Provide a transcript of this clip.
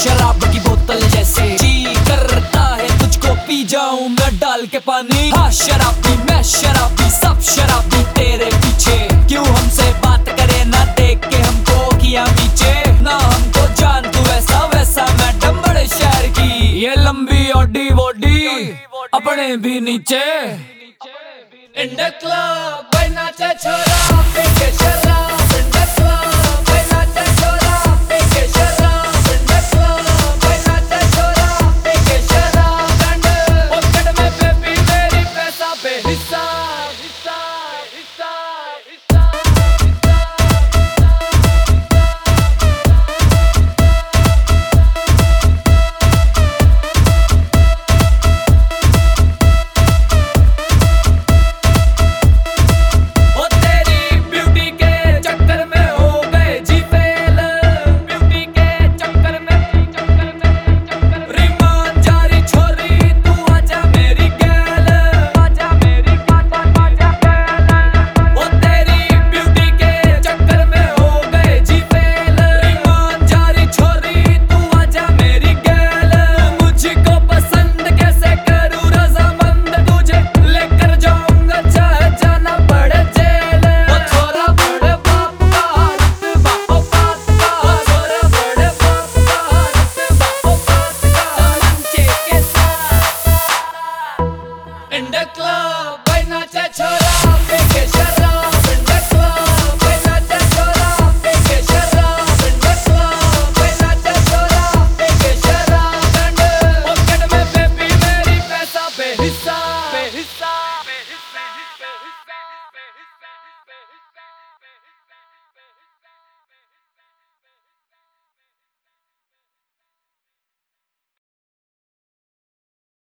शराब की बोतल जैसे जी करता है तुझको पी जाऊँगा डाल के पानी। हाँ शराबी मैं शराबी सब शराबी तेरे पीछे। क्यों हमसे बात करे ना देख के हमको किया पीछे? ना हमको जान तू वैसा वैसा मैडम बड़े शहर की। ये लंबी ओडी वोडी अपने भी नीचे। इंडक्ला the club, छोरा.